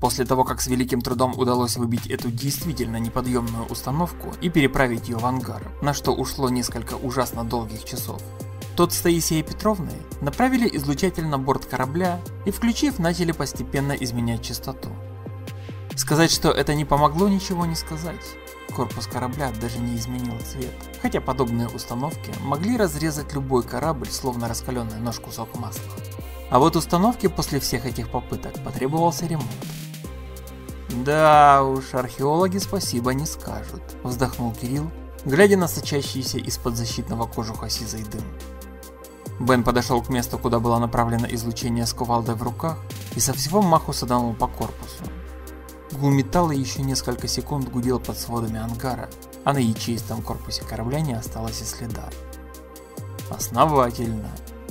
После того, как с великим трудом удалось выбить эту действительно неподъемную установку и переправить ее в ангар, на что ушло несколько ужасно долгих часов, тот с Таисией Петровной направили излучатель на борт корабля и, включив, начали постепенно изменять частоту. Сказать, что это не помогло, ничего не сказать. Корпус корабля даже не изменил цвет, хотя подобные установки могли разрезать любой корабль, словно раскаленный нож кусок масла. А вот установке после всех этих попыток потребовался ремонт. «Да уж, археологи спасибо не скажут», – вздохнул Кирилл, глядя на сочащийся из-под защитного кожуха сизый дым. Бен подошел к месту, куда было направлено излучение с кувалдой в руках, и со всего маху саданул по корпусу. Гул металла еще несколько секунд гудел под сводами ангара, а на ячеистом корпусе корабля не осталось и следа. Основательно.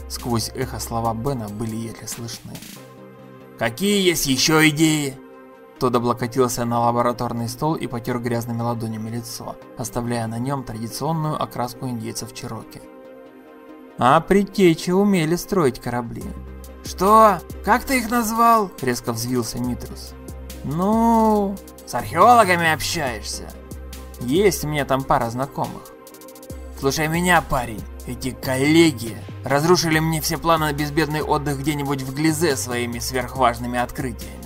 Сквозь эхо слова Бена были еле слышны. «Какие есть еще идеи?» Тот облокотился на лабораторный стол и потер грязными ладонями лицо, оставляя на нем традиционную окраску индейцев Чироки. А предтечи умели строить корабли. «Что? Как ты их назвал?» – резко взвился Митрус. «Ну, с археологами общаешься?» «Есть у меня там пара знакомых». «Слушай меня, парень, эти коллеги разрушили мне все планы на безбедный отдых где-нибудь в Глизе своими сверхважными открытиями.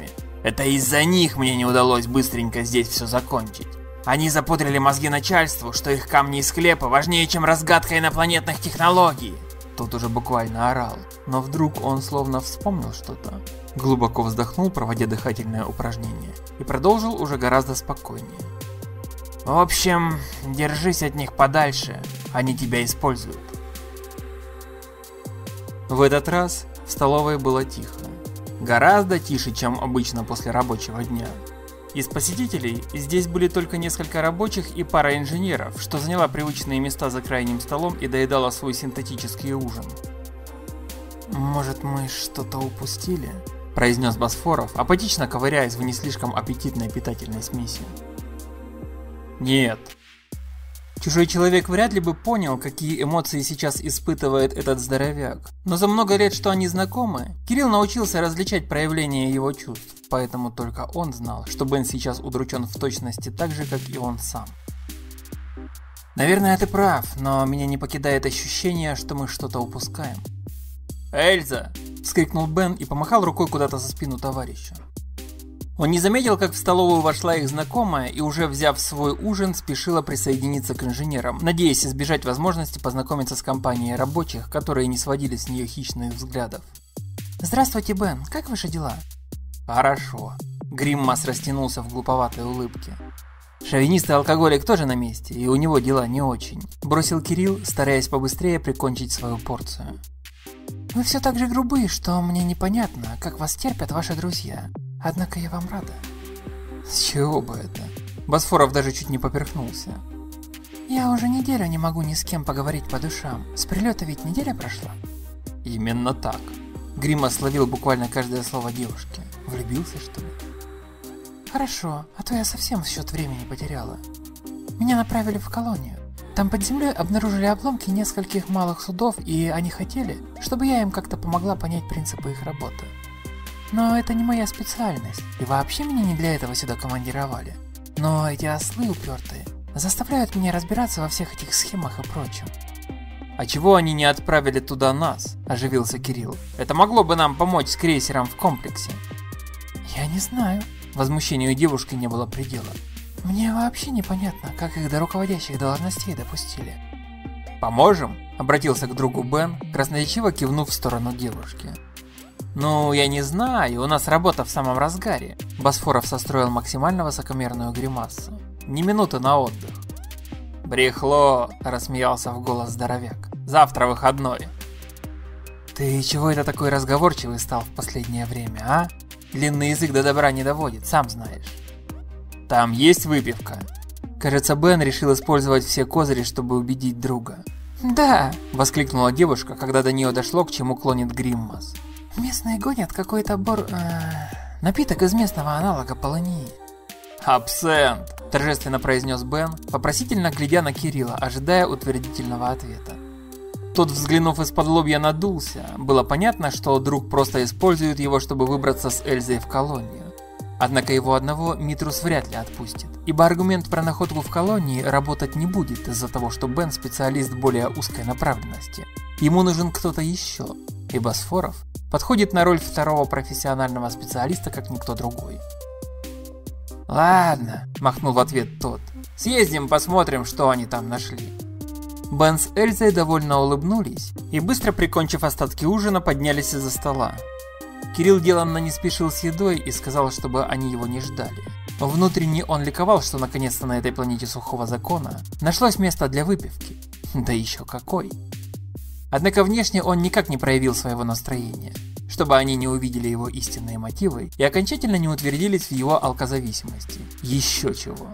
Это из-за них мне не удалось быстренько здесь все закончить. Они запудрили мозги начальству, что их камни и склепы важнее, чем разгадка инопланетных технологий. Тут уже буквально орал, но вдруг он словно вспомнил что-то. Глубоко вздохнул, проводя дыхательное упражнение, и продолжил уже гораздо спокойнее. В общем, держись от них подальше, они тебя используют. В этот раз в столовой было тихо. Гораздо тише, чем обычно после рабочего дня. Из посетителей здесь были только несколько рабочих и пара инженеров, что заняла привычные места за крайним столом и доедала свой синтетический ужин. «Может, мы что-то упустили?» – произнес Босфоров, апатично ковыряясь в не слишком аппетитной питательной смеси. «Нет», Чужой человек вряд ли бы понял, какие эмоции сейчас испытывает этот здоровяк. Но за много лет, что они знакомы, Кирилл научился различать проявления его чувств, поэтому только он знал, что Бен сейчас удручен в точности так же, как и он сам. Наверное, ты прав, но меня не покидает ощущение, что мы что-то упускаем. «Эльза!» – вскрикнул Бен и помахал рукой куда-то за спину товарища. Он не заметил, как в столовую вошла их знакомая и уже взяв свой ужин, спешила присоединиться к инженерам, надеясь избежать возможности познакомиться с компанией рабочих, которые не сводили с нее хищных взглядов. «Здравствуйте, Бен, как ваши дела?» «Хорошо». Гриммас растянулся в глуповатой улыбке. Шовинистый алкоголик тоже на месте, и у него дела не очень. Бросил Кирилл, стараясь побыстрее прикончить свою порцию. «Вы все так же грубы, что мне непонятно, как вас терпят ваши друзья. Однако я вам рада. С чего бы это? Босфоров даже чуть не поперхнулся. Я уже неделю не могу ни с кем поговорить по душам. С прилета ведь неделя прошла. Именно так. Грима словил буквально каждое слово девушки. Влюбился, что ли? Хорошо, а то я совсем счет времени потеряла. Меня направили в колонию. Там под землей обнаружили обломки нескольких малых судов, и они хотели, чтобы я им как-то помогла понять принципы их работы. Но это не моя специальность, и вообще меня не для этого сюда командировали. Но эти ослы упертые заставляют меня разбираться во всех этих схемах и прочем. «А чего они не отправили туда нас?» – оживился Кирилл. «Это могло бы нам помочь с крейсером в комплексе». «Я не знаю». Возмущению девушки не было предела. «Мне вообще непонятно, как их до руководящих должностей допустили». «Поможем?» – обратился к другу Бен, красноречиво кивнув в сторону девушки. «Ну, я не знаю, у нас работа в самом разгаре». Босфоров состроил максимально высокомерную гримасу. «Ни минуты на отдых». «Брехло!» – рассмеялся в голос здоровяк. «Завтра выходной». «Ты чего это такой разговорчивый стал в последнее время, а? Длинный язык до добра не доводит, сам знаешь». «Там есть выпивка?» Кажется, Бен решил использовать все козыри, чтобы убедить друга. «Да!» – воскликнула девушка, когда до нее дошло, к чему клонит Гриммас. Местные гонят какой-то бор... Э, напиток из местного аналога полыньи. «Абсент!» – торжественно произнес Бен, вопросительно глядя на Кирилла, ожидая утвердительного ответа. Тот, взглянув из-под лобья, надулся. Было понятно, что друг просто использует его, чтобы выбраться с Эльзой в колонию. Однако его одного Митрус вряд ли отпустит, ибо аргумент про находку в колонии работать не будет из-за того, что Бен специалист более узкой направленности. Ему нужен кто-то еще, и Босфоров подходит на роль второго профессионального специалиста, как никто другой. «Ладно», – махнул в ответ тот, – «съездим посмотрим, что они там нашли». Бен с Эльзой довольно улыбнулись и, быстро прикончив остатки ужина, поднялись из-за стола. Кирилл деланно не спешил с едой и сказал, чтобы они его не ждали. Внутренне он ликовал, что наконец-то на этой планете сухого закона нашлось место для выпивки. Да еще какой. Однако внешне он никак не проявил своего настроения, чтобы они не увидели его истинные мотивы и окончательно не утвердились в его алкозависимости. Еще чего.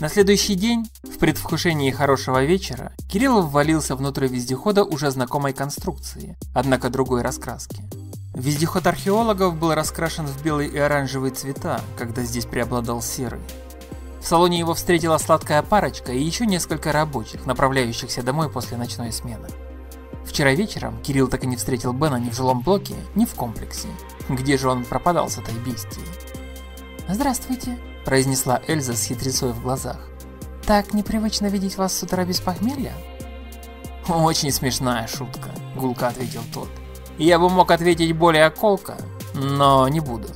На следующий день, в предвкушении хорошего вечера, Кириллов ввалился внутрь вездехода уже знакомой конструкции, однако другой раскраски. Вездеход археологов был раскрашен в белый и оранжевый цвета, когда здесь преобладал серый. В салоне его встретила сладкая парочка и еще несколько рабочих, направляющихся домой после ночной смены. Вчера вечером Кирилл так и не встретил Бена ни в жилом блоке, ни в комплексе. Где же он пропадал с этой бестией? «Здравствуйте», произнесла Эльза с хитрецой в глазах. «Так непривычно видеть вас с утра без похмелья?» «Очень смешная шутка», — гулко ответил тот. «Я бы мог ответить более колко, но не буду».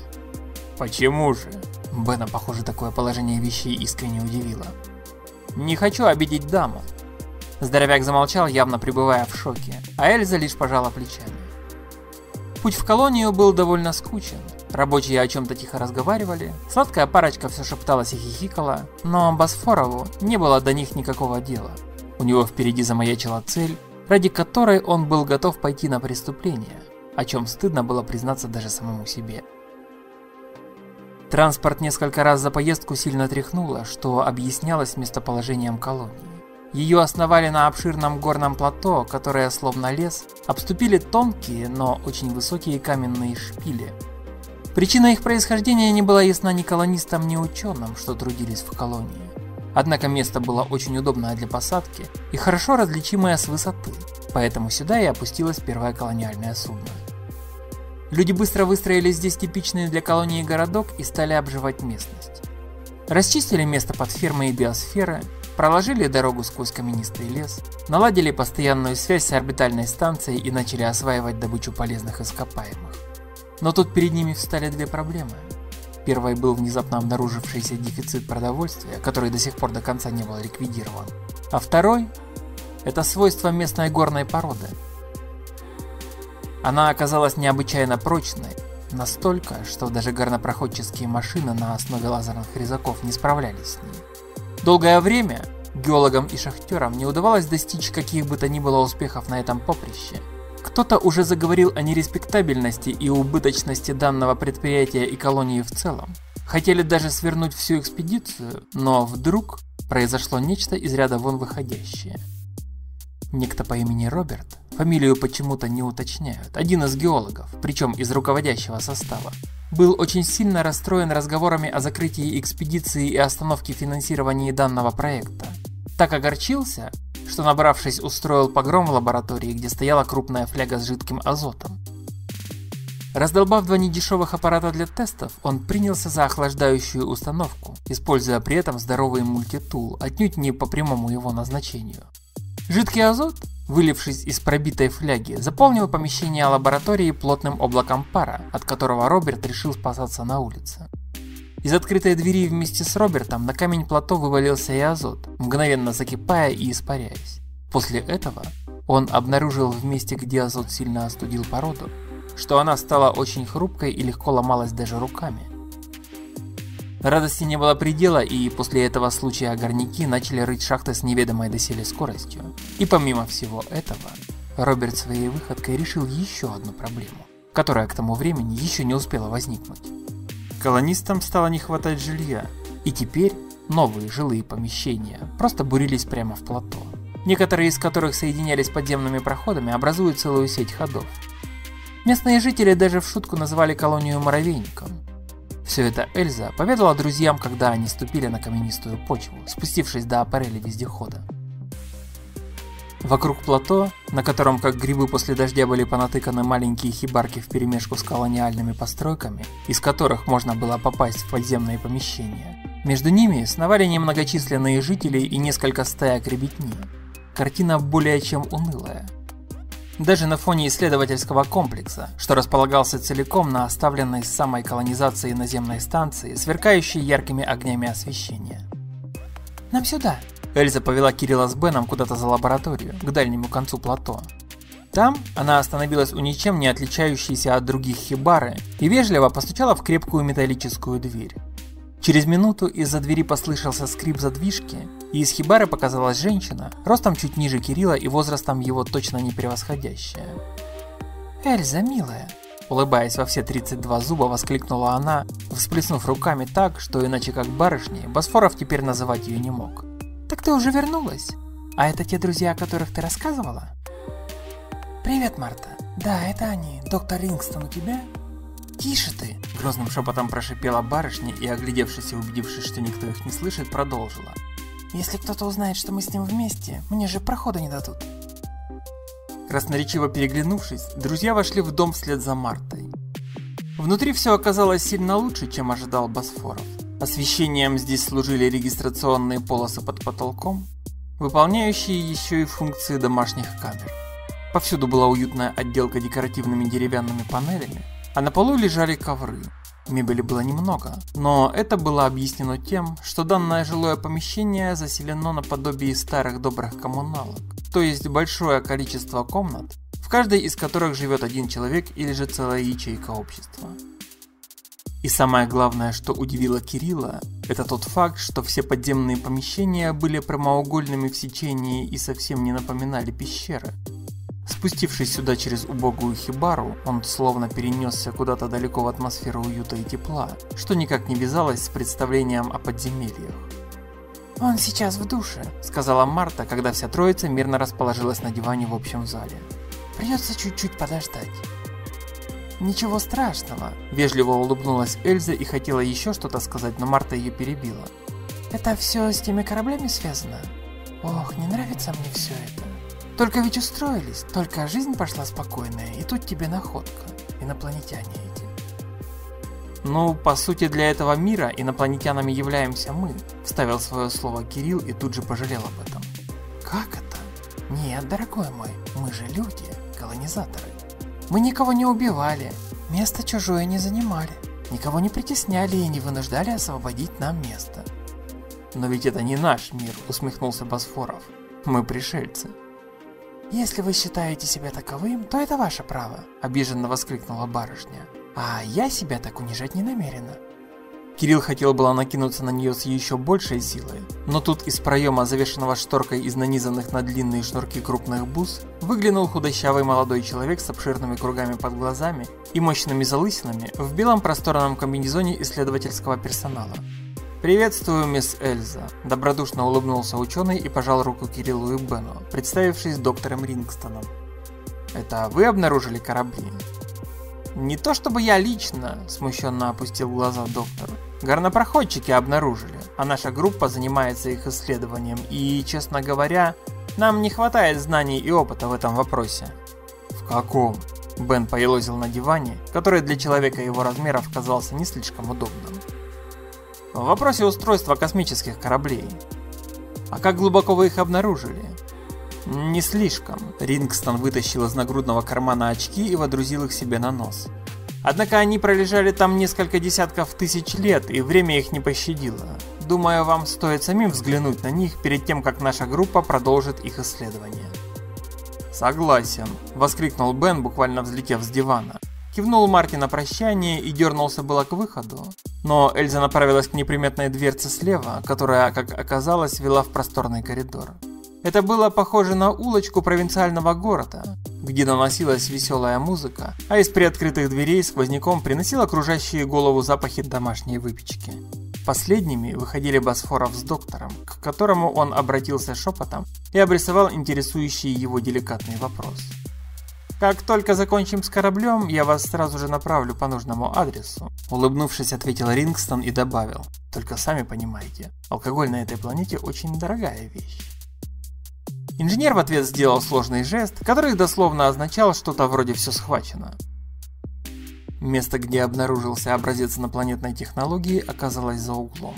«Почему же?» Бена, похоже, такое положение вещей искренне удивило. «Не хочу обидеть даму». Здоровяк замолчал, явно пребывая в шоке, а Эльза лишь пожала плечами. Путь в колонию был довольно скучен. Рабочие о чем-то тихо разговаривали, сладкая парочка все шепталась и хихикала, но Босфорову не было до них никакого дела. У него впереди замаячила цель, ради которой он был готов пойти на преступление, о чем стыдно было признаться даже самому себе. Транспорт несколько раз за поездку сильно тряхнуло, что объяснялось местоположением колонии. Ее основали на обширном горном плато, которое, словно лес, обступили тонкие, но очень высокие каменные шпили. Причина их происхождения не была ясна ни колонистам, ни ученым, что трудились в колонии. Однако место было очень удобное для посадки и хорошо различимое с высоты, поэтому сюда и опустилось первое колониальное судно. Люди быстро выстроили здесь типичный для колонии городок и стали обживать местность. Расчистили место под фермы и биосферы, проложили дорогу сквозь каменистый лес, наладили постоянную связь с орбитальной станцией и начали осваивать добычу полезных ископаемых. Но тут перед ними встали две проблемы. Первой был внезапно обнаружившийся дефицит продовольствия, который до сих пор до конца не был ликвидирован. А второй – это свойство местной горной породы. Она оказалась необычайно прочной, настолько, что даже горнопроходческие машины на основе лазерных резаков не справлялись с ней. Долгое время геологам и шахтерам не удавалось достичь каких бы то ни было успехов на этом поприще. Кто-то уже заговорил о нереспектабельности и убыточности данного предприятия и колонии в целом. Хотели даже свернуть всю экспедицию, но вдруг произошло нечто из ряда вон выходящее. Некто по имени Роберт, фамилию почему-то не уточняют, один из геологов, причем из руководящего состава, был очень сильно расстроен разговорами о закрытии экспедиции и остановке финансирования данного проекта. Так огорчился, что набравшись устроил погром в лаборатории, где стояла крупная фляга с жидким азотом. Раздолбав два недешевых аппарата для тестов, он принялся за охлаждающую установку, используя при этом здоровый мультитул, отнюдь не по прямому его назначению. Жидкий азот вылившись из пробитой фляги, заполнил помещение лаборатории плотным облаком пара, от которого Роберт решил спасаться на улице. Из открытой двери вместе с Робертом на камень плато вывалился и азот, мгновенно закипая и испаряясь. После этого он обнаружил в месте, где азот сильно остудил породу, что она стала очень хрупкой и легко ломалась даже руками. Радости не было предела, и после этого случая горняки начали рыть шахты с неведомой доселе скоростью. И помимо всего этого, Роберт своей выходкой решил еще одну проблему, которая к тому времени еще не успела возникнуть. Колонистам стало не хватать жилья, и теперь новые жилые помещения просто бурились прямо в плато, некоторые из которых соединялись подземными проходами, образуя целую сеть ходов. Местные жители даже в шутку назвали колонию муравейником – все это Эльза поведала друзьям, когда они ступили на каменистую почву, спустившись до аппарели вездехода. Вокруг плато, на котором как грибы после дождя были понатыканы маленькие хибарки вперемешку с колониальными постройками, из которых можно было попасть в подземные помещения, между ними сновали немногочисленные жители и несколько стаек ребятни. Картина более чем унылая. Даже на фоне исследовательского комплекса, что располагался целиком на оставленной с самой колонизацией наземной станции, сверкающей яркими огнями освещения. «Нам сюда!» Эльза повела Кирилла с Беном куда-то за лабораторию, к дальнему концу плато. Там она остановилась у ничем не отличающейся от других хибары и вежливо постучала в крепкую металлическую дверь. Через минуту из-за двери послышался скрип задвижки, и из хибары показалась женщина, ростом чуть ниже Кирилла и возрастом его точно не превосходящая. «Эльза, милая!» Улыбаясь во все 32 зуба, воскликнула она, всплеснув руками так, что иначе как барышней, Босфоров теперь называть ее не мог. «Так ты уже вернулась? А это те друзья, о которых ты рассказывала?» «Привет, Марта. Да, это они. Доктор Рингстон у тебя?» «Тише ты!» – грозным шепотом прошипела барышня и, оглядевшись и убедившись, что никто их не слышит, продолжила. «Если кто-то узнает, что мы с ним вместе, мне же прохода не дадут». Красноречиво переглянувшись, друзья вошли в дом вслед за Мартой. Внутри все оказалось сильно лучше, чем ожидал Босфоров. Освещением здесь служили регистрационные полосы под потолком, выполняющие еще и функции домашних камер. Повсюду была уютная отделка декоративными деревянными панелями, а на полу лежали ковры. Мебели было немного, но это было объяснено тем, что данное жилое помещение заселено наподобие старых добрых коммуналок, то есть большое количество комнат, в каждой из которых живет один человек или же целая ячейка общества. И самое главное, что удивило Кирилла, это тот факт, что все подземные помещения были прямоугольными в сечении и совсем не напоминали пещеры, Спустившись сюда через убогую хибару, он словно перенесся куда-то далеко в атмосферу уюта и тепла, что никак не вязалось с представлением о подземельях. «Он сейчас в душе», — сказала Марта, когда вся троица мирно расположилась на диване в общем зале. «Придется чуть-чуть подождать». «Ничего страшного», — вежливо улыбнулась Эльза и хотела еще что-то сказать, но Марта ее перебила. «Это все с теми кораблями связано? Ох, не нравится мне все это». Только ведь устроились, только жизнь пошла спокойная, и тут тебе находка. Инопланетяне эти. Ну, по сути, для этого мира инопланетянами являемся мы, вставил свое слово Кирилл и тут же пожалел об этом. Как это? Нет, дорогой мой, мы же люди, колонизаторы. Мы никого не убивали, место чужое не занимали, никого не притесняли и не вынуждали освободить нам место. Но ведь это не наш мир, усмехнулся Босфоров. Мы пришельцы. «Если вы считаете себя таковым, то это ваше право», – обиженно воскликнула барышня. «А я себя так унижать не намерена». Кирилл хотел было накинуться на нее с еще большей силой, но тут из проема, завешенного шторкой из нанизанных на длинные шнурки крупных бус, выглянул худощавый молодой человек с обширными кругами под глазами и мощными залысинами в белом просторном комбинезоне исследовательского персонала. «Приветствую, мисс Эльза», – добродушно улыбнулся ученый и пожал руку Кириллу и Бену, представившись доктором Рингстоном. «Это вы обнаружили корабли?» «Не то чтобы я лично», – смущенно опустил глаза доктор. «Горнопроходчики обнаружили, а наша группа занимается их исследованием, и, честно говоря, нам не хватает знаний и опыта в этом вопросе». «В каком?» Бен поелозил на диване, который для человека его размеров казался не слишком удобным. В вопросе устройства космических кораблей. А как глубоко вы их обнаружили? Не слишком. Рингстон вытащил из нагрудного кармана очки и водрузил их себе на нос. Однако они пролежали там несколько десятков тысяч лет, и время их не пощадило. Думаю, вам стоит самим взглянуть на них перед тем, как наша группа продолжит их исследование. Согласен, воскликнул Бен, буквально взлетев с дивана. Кивнул Марти на прощание и дернулся было к выходу. Но Эльза направилась к неприметной дверце слева, которая, как оказалось, вела в просторный коридор. Это было похоже на улочку провинциального города, где доносилась веселая музыка, а из приоткрытых дверей сквозняком приносил окружающие голову запахи домашней выпечки. Последними выходили Босфоров с доктором, к которому он обратился шепотом и обрисовал интересующий его деликатный вопрос. Как только закончим с кораблем, я вас сразу же направлю по нужному адресу. Улыбнувшись, ответил Рингстон и добавил. Только сами понимаете, алкоголь на этой планете очень дорогая вещь. Инженер в ответ сделал сложный жест, который дословно означал что-то вроде «все схвачено». Место, где обнаружился образец инопланетной технологии, оказалось за углом.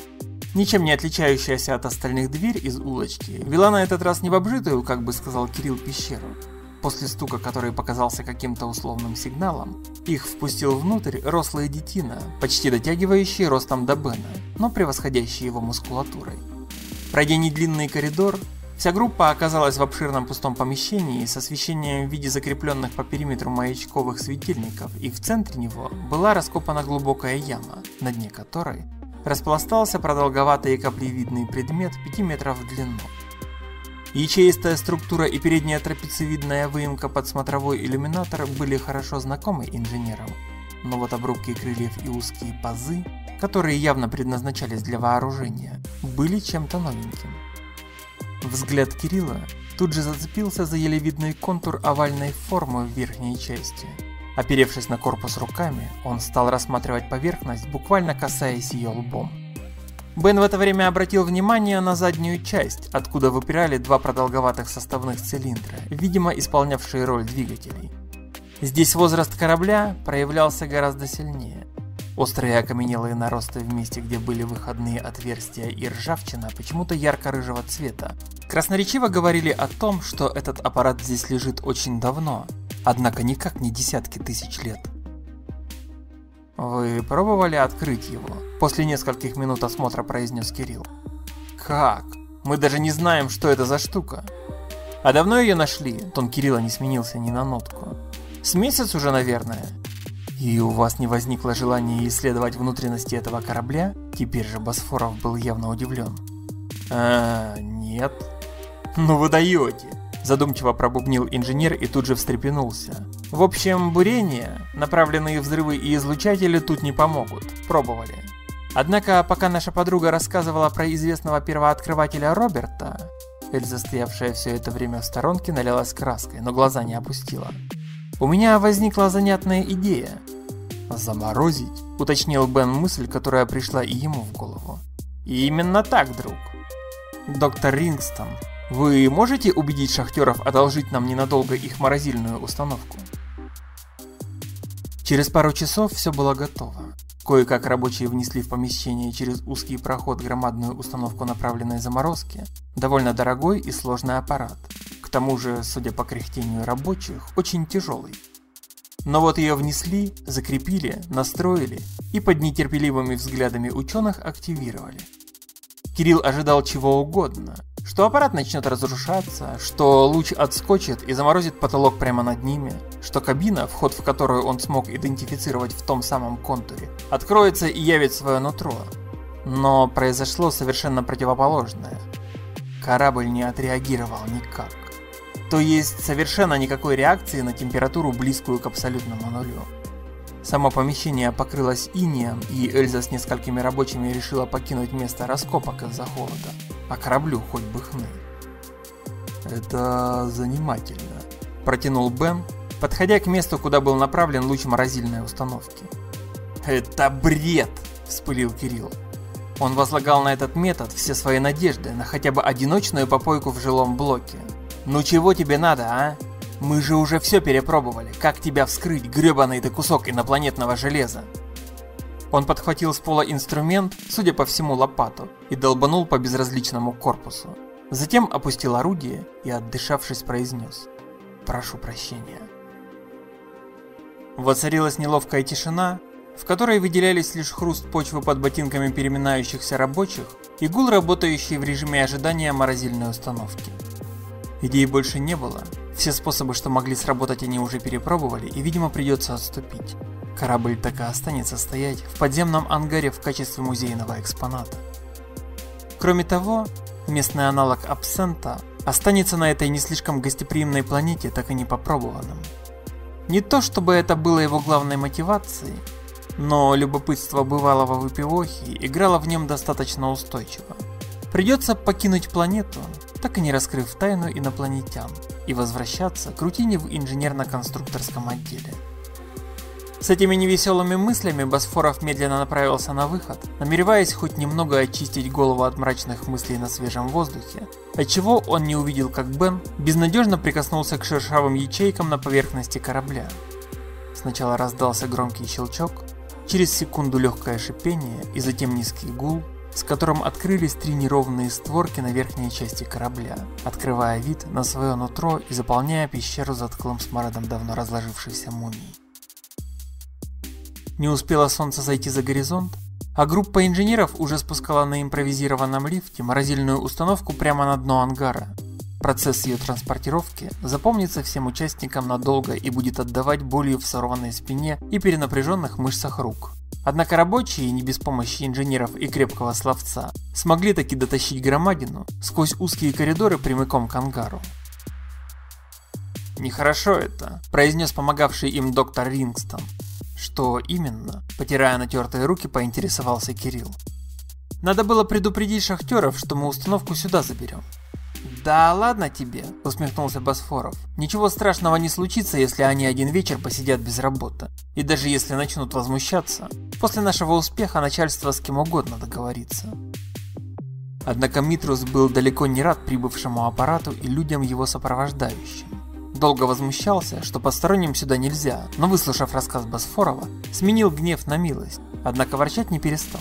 Ничем не отличающаяся от остальных дверь из улочки вела на этот раз не в обжитую, как бы сказал Кирилл, пещеру. После стука, который показался каким-то условным сигналом, их впустил внутрь рослый детина, почти дотягивающий ростом до Бена, но превосходящий его мускулатурой. Пройдя недлинный коридор, Вся группа оказалась в обширном пустом помещении с освещением в виде закрепленных по периметру маячковых светильников, и в центре него была раскопана глубокая яма, на дне которой распластался продолговатый каплевидный предмет 5 метров в длину. Ячеистая структура и передняя трапециевидная выемка под смотровой иллюминатор были хорошо знакомы инженерам, но вот обрубки крыльев и узкие пазы, которые явно предназначались для вооружения, были чем-то новеньким. Взгляд Кирилла тут же зацепился за еле видный контур овальной формы в верхней части. Оперевшись на корпус руками, он стал рассматривать поверхность, буквально касаясь ее лбом. Бен в это время обратил внимание на заднюю часть, откуда выпирали два продолговатых составных цилиндра, видимо исполнявшие роль двигателей. Здесь возраст корабля проявлялся гораздо сильнее. Острые окаменелые наросты в месте, где были выходные отверстия и ржавчина, почему-то ярко-рыжего цвета. Красноречиво говорили о том, что этот аппарат здесь лежит очень давно, однако никак не десятки тысяч лет. «Вы пробовали открыть его?» После нескольких минут осмотра произнес Кирилл. «Как? Мы даже не знаем, что это за штука». «А давно ее нашли?» Тон Кирилла не сменился ни на нотку. «С месяц уже, наверное?» И у вас не возникло желания исследовать внутренности этого корабля? Теперь же Босфоров был явно удивлен. А, нет. Ну вы даете. Задумчиво пробубнил инженер и тут же встрепенулся. В общем, бурение, направленные взрывы и излучатели тут не помогут. Пробовали. Однако, пока наша подруга рассказывала про известного первооткрывателя Роберта, Эльза, стоявшая все это время в сторонке, налилась краской, но глаза не опустила. У меня возникла занятная идея. Заморозить? Уточнил Бен мысль, которая пришла и ему в голову. И именно так, друг. Доктор Рингстон, вы можете убедить шахтеров одолжить нам ненадолго их морозильную установку? Через пару часов все было готово. Кое-как рабочие внесли в помещение через узкий проход громадную установку направленной заморозки, довольно дорогой и сложный аппарат тому же, судя по кряхтению рабочих, очень тяжелый. Но вот ее внесли, закрепили, настроили и под нетерпеливыми взглядами ученых активировали. Кирилл ожидал чего угодно, что аппарат начнет разрушаться, что луч отскочит и заморозит потолок прямо над ними, что кабина, вход в которую он смог идентифицировать в том самом контуре, откроется и явит свое нутро. Но произошло совершенно противоположное. Корабль не отреагировал никак то есть совершенно никакой реакции на температуру, близкую к абсолютному нулю. Само помещение покрылось инеем, и Эльза с несколькими рабочими решила покинуть место раскопок из-за холода. А кораблю хоть бы хны. «Это занимательно», – протянул Бен, подходя к месту, куда был направлен луч морозильной установки. «Это бред!» – вспылил Кирилл. Он возлагал на этот метод все свои надежды на хотя бы одиночную попойку в жилом блоке, ну чего тебе надо, а? Мы же уже все перепробовали. Как тебя вскрыть, гребаный ты кусок инопланетного железа? Он подхватил с пола инструмент, судя по всему лопату, и долбанул по безразличному корпусу. Затем опустил орудие и, отдышавшись, произнес «Прошу прощения». Воцарилась неловкая тишина, в которой выделялись лишь хруст почвы под ботинками переминающихся рабочих и гул, работающий в режиме ожидания морозильной установки. Идей больше не было. Все способы, что могли сработать, они уже перепробовали, и, видимо, придется отступить. Корабль так и останется стоять в подземном ангаре в качестве музейного экспоната. Кроме того, местный аналог абсента останется на этой не слишком гостеприимной планете так и не попробованным. Не то чтобы это было его главной мотивацией, но любопытство бывалого выпивохи играло в нем достаточно устойчиво. Придется покинуть планету, так и не раскрыв тайну инопланетян, и возвращаться к рутине в инженерно-конструкторском отделе. С этими невеселыми мыслями Босфоров медленно направился на выход, намереваясь хоть немного очистить голову от мрачных мыслей на свежем воздухе, отчего он не увидел, как Бен безнадежно прикоснулся к шершавым ячейкам на поверхности корабля. Сначала раздался громкий щелчок, через секунду легкое шипение и затем низкий гул, с которым открылись три неровные створки на верхней части корабля, открывая вид на свое нутро и заполняя пещеру затклым смородом давно разложившейся мумии. Не успело солнце зайти за горизонт, а группа инженеров уже спускала на импровизированном лифте морозильную установку прямо на дно ангара. Процесс ее транспортировки запомнится всем участникам надолго и будет отдавать болью в сорванной спине и перенапряженных мышцах рук. Однако рабочие, не без помощи инженеров и крепкого словца, смогли таки дотащить громадину сквозь узкие коридоры прямиком к ангару. «Нехорошо это», – произнес помогавший им доктор Рингстон. Что именно? Потирая натертые руки, поинтересовался Кирилл. Надо было предупредить шахтеров, что мы установку сюда заберем. «Да ладно тебе», – усмехнулся Босфоров. «Ничего страшного не случится, если они один вечер посидят без работы. И даже если начнут возмущаться, после нашего успеха начальство с кем угодно договорится». Однако Митрус был далеко не рад прибывшему аппарату и людям его сопровождающим. Долго возмущался, что посторонним сюда нельзя, но выслушав рассказ Босфорова, сменил гнев на милость, однако ворчать не перестал.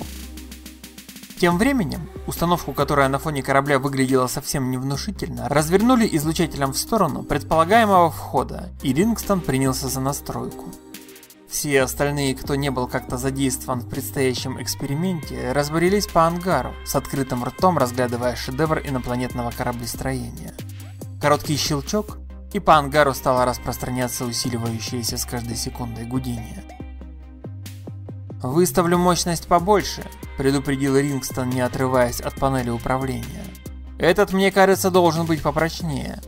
Тем временем, установку, которая на фоне корабля выглядела совсем невнушительно, развернули излучателем в сторону предполагаемого входа, и Рингстон принялся за настройку. Все остальные, кто не был как-то задействован в предстоящем эксперименте, разборились по ангару, с открытым ртом разглядывая шедевр инопланетного кораблестроения. Короткий щелчок, и по ангару стало распространяться усиливающееся с каждой секундой гудение. «Выставлю мощность побольше», – предупредил Рингстон, не отрываясь от панели управления. «Этот, мне кажется, должен быть попрочнее».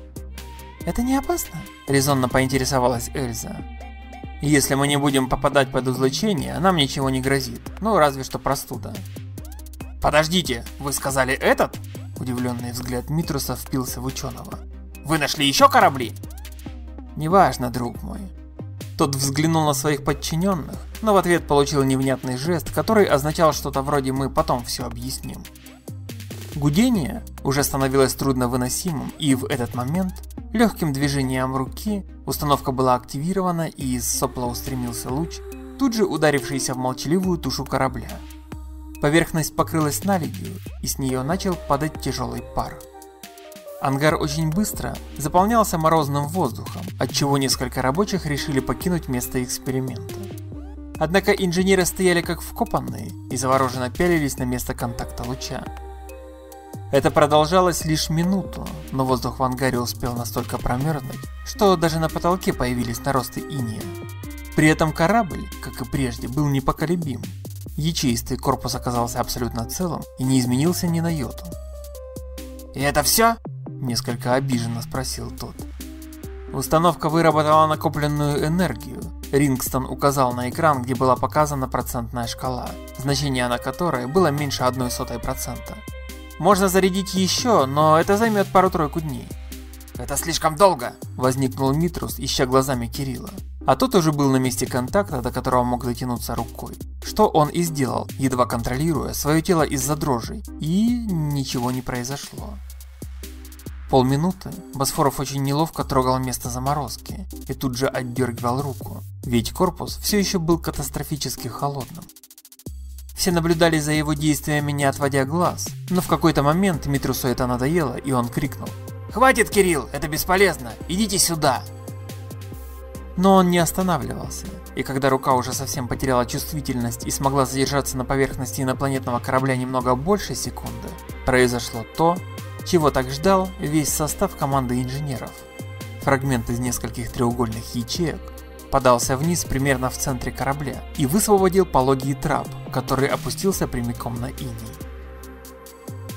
«Это не опасно?» – резонно поинтересовалась Эльза. «Если мы не будем попадать под излучение, нам ничего не грозит. Ну, разве что простуда». «Подождите, вы сказали этот?» Удивленный взгляд Митруса впился в ученого. Вы нашли еще корабли? Неважно, друг мой. Тот взглянул на своих подчиненных, но в ответ получил невнятный жест, который означал что-то вроде «мы потом все объясним». Гудение уже становилось трудно выносимым, и в этот момент легким движением руки установка была активирована и из сопла устремился луч, тут же ударившийся в молчаливую тушу корабля. Поверхность покрылась наледью, и с нее начал падать тяжелый пар. Ангар очень быстро заполнялся морозным воздухом, отчего несколько рабочих решили покинуть место эксперимента. Однако инженеры стояли как вкопанные и завороженно пялились на место контакта луча. Это продолжалось лишь минуту, но воздух в ангаре успел настолько промерзнуть, что даже на потолке появились наросты иния. При этом корабль, как и прежде, был непоколебим. Ячеистый корпус оказался абсолютно целым и не изменился ни на йоту. «И это все?» Несколько обиженно спросил тот. Установка выработала накопленную энергию. Рингстон указал на экран, где была показана процентная шкала, значение на которой было меньше одной сотой процента. Можно зарядить еще, но это займет пару-тройку дней. «Это слишком долго!» – возникнул Митрус, ища глазами Кирилла. А тот уже был на месте контакта, до которого мог дотянуться рукой. Что он и сделал, едва контролируя свое тело из-за дрожи. И ничего не произошло. Полминуты Босфоров очень неловко трогал место заморозки и тут же отдергивал руку, ведь корпус все еще был катастрофически холодным. Все наблюдали за его действиями, не отводя глаз, но в какой-то момент Митрусу это надоело, и он крикнул. «Хватит, Кирилл, это бесполезно, идите сюда!» Но он не останавливался, и когда рука уже совсем потеряла чувствительность и смогла задержаться на поверхности инопланетного корабля немного больше секунды, произошло то, чего так ждал весь состав команды инженеров. Фрагмент из нескольких треугольных ячеек подался вниз примерно в центре корабля и высвободил пологий трап, который опустился прямиком на иней.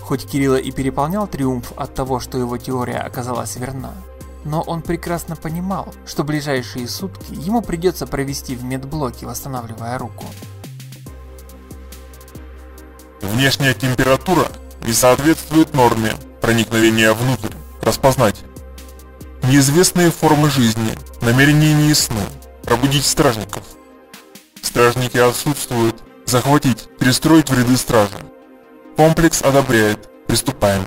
Хоть Кирилла и переполнял триумф от того, что его теория оказалась верна, но он прекрасно понимал, что ближайшие сутки ему придется провести в медблоке, восстанавливая руку. Внешняя температура не соответствует норме проникновения внутрь, распознать. Неизвестные формы жизни, намерения не ясны, пробудить стражников. Стражники отсутствуют. Захватить, перестроить в ряды стражи. Комплекс одобряет. Приступаем.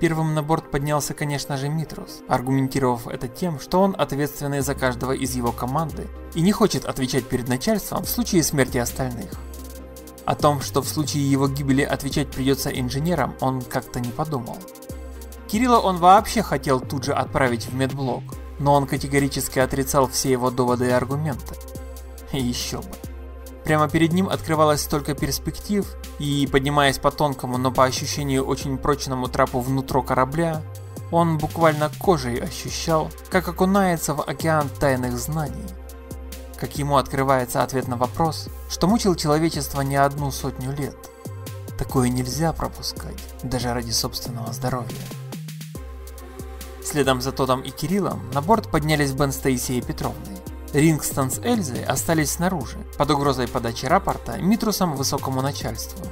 Первым на борт поднялся, конечно же, Митрус, аргументировав это тем, что он ответственный за каждого из его команды и не хочет отвечать перед начальством в случае смерти остальных. О том, что в случае его гибели отвечать придется инженерам, он как-то не подумал. Кирилла он вообще хотел тут же отправить в медблок, но он категорически отрицал все его доводы и аргументы. И еще бы. Прямо перед ним открывалось столько перспектив, и поднимаясь по тонкому, но по ощущению очень прочному трапу внутрь корабля, он буквально кожей ощущал, как окунается в океан тайных знаний. Как ему открывается ответ на вопрос, что мучил человечество не одну сотню лет. Такое нельзя пропускать, даже ради собственного здоровья. Следом за Тодом и Кириллом на борт поднялись Бен Стейси и Петровны. Рингстон с Эльзой остались снаружи, под угрозой подачи рапорта Митрусом высокому начальству.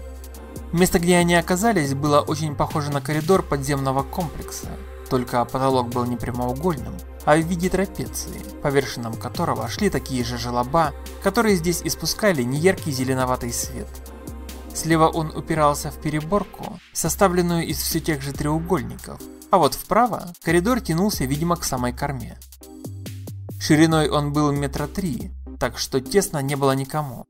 Место, где они оказались, было очень похоже на коридор подземного комплекса, только потолок был не прямоугольным, а в виде трапеции, по вершинам которого шли такие же желоба, которые здесь испускали неяркий зеленоватый свет. Слева он упирался в переборку, составленную из все тех же треугольников, а вот вправо коридор тянулся, видимо, к самой корме. Шириной он был метра три, так что тесно не было никому.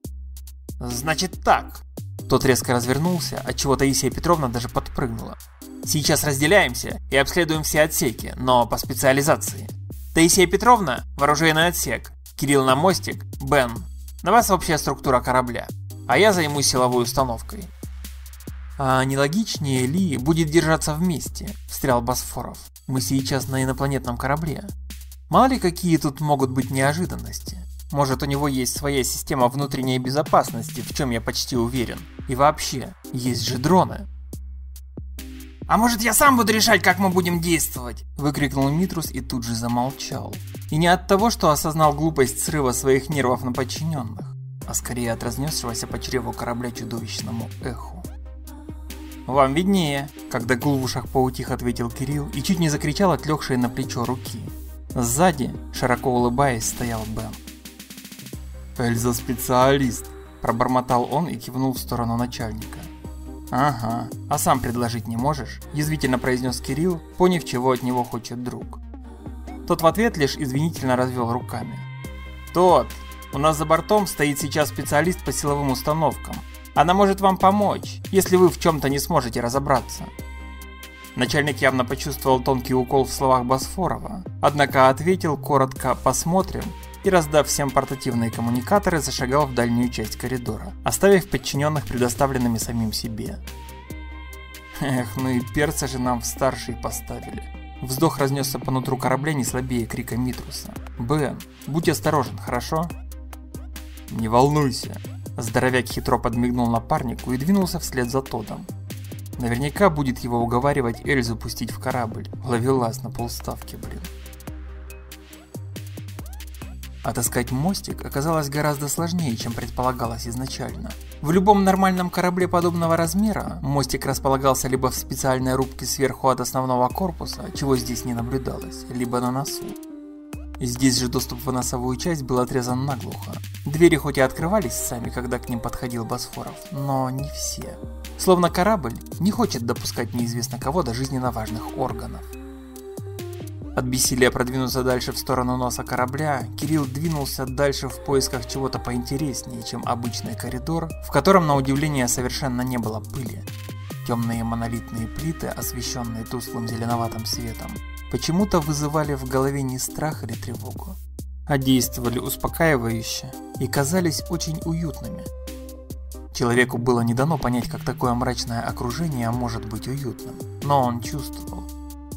«Значит так!» Тот резко развернулся, отчего Таисия Петровна даже подпрыгнула. «Сейчас разделяемся и обследуем все отсеки, но по специализации. Таисия Петровна – вооруженный отсек, Кирилл на мостик, Бен. На вас общая структура корабля, а я займусь силовой установкой. «А нелогичнее ли будет держаться вместе?» – встрял Босфоров. «Мы сейчас на инопланетном корабле. Мало ли какие тут могут быть неожиданности. Может у него есть своя система внутренней безопасности, в чем я почти уверен. И вообще, есть же дроны». «А может я сам буду решать, как мы будем действовать?» – выкрикнул Митрус и тут же замолчал. И не от того, что осознал глупость срыва своих нервов на подчиненных, а скорее от разнесшегося по чреву корабля чудовищному эху. «Вам виднее», – когда гул в ушах поутих, ответил Кирилл и чуть не закричал от легшей на плечо руки. Сзади, широко улыбаясь, стоял Бен. «Эльза специалист», – пробормотал он и кивнул в сторону начальника. «Ага, а сам предложить не можешь?» – язвительно произнес Кирилл, поняв, чего от него хочет друг. Тот в ответ лишь извинительно развел руками. «Тот, у нас за бортом стоит сейчас специалист по силовым установкам. Она может вам помочь, если вы в чем-то не сможете разобраться. Начальник явно почувствовал тонкий укол в словах Босфорова, однако ответил коротко «посмотрим» и, раздав всем портативные коммуникаторы, зашагал в дальнюю часть коридора, оставив подчиненных предоставленными самим себе. Эх, ну и перца же нам в старшие поставили. Вздох разнесся по нутру корабля не слабее крика Митруса. «Бен, будь осторожен, хорошо?» «Не волнуйся», Здоровяк хитро подмигнул напарнику и двинулся вслед за Тодом. Наверняка будет его уговаривать Эльзу пустить в корабль. Ловелас на полставки, блин. Отыскать мостик оказалось гораздо сложнее, чем предполагалось изначально. В любом нормальном корабле подобного размера мостик располагался либо в специальной рубке сверху от основного корпуса, чего здесь не наблюдалось, либо на носу. Здесь же доступ в носовую часть был отрезан наглухо. Двери хоть и открывались сами, когда к ним подходил Босфоров, но не все. Словно корабль не хочет допускать неизвестно кого до жизненно важных органов. От бессилия продвинуться дальше в сторону носа корабля, Кирилл двинулся дальше в поисках чего-то поинтереснее, чем обычный коридор, в котором на удивление совершенно не было пыли. Темные монолитные плиты, освещенные тусклым зеленоватым светом, почему-то вызывали в голове не страх или тревогу, а действовали успокаивающе и казались очень уютными. Человеку было не дано понять, как такое мрачное окружение может быть уютным, но он чувствовал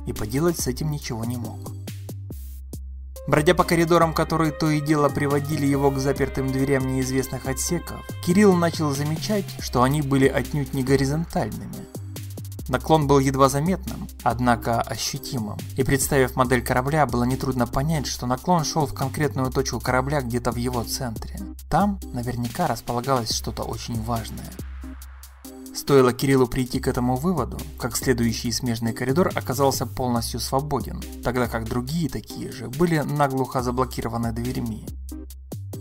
и поделать с этим ничего не мог. Бродя по коридорам, которые то и дело приводили его к запертым дверям неизвестных отсеков, Кирилл начал замечать, что они были отнюдь не горизонтальными, Наклон был едва заметным, однако ощутимым, и представив модель корабля, было нетрудно понять, что наклон шел в конкретную точку корабля где-то в его центре. Там наверняка располагалось что-то очень важное. Стоило Кириллу прийти к этому выводу, как следующий смежный коридор оказался полностью свободен, тогда как другие такие же были наглухо заблокированы дверьми.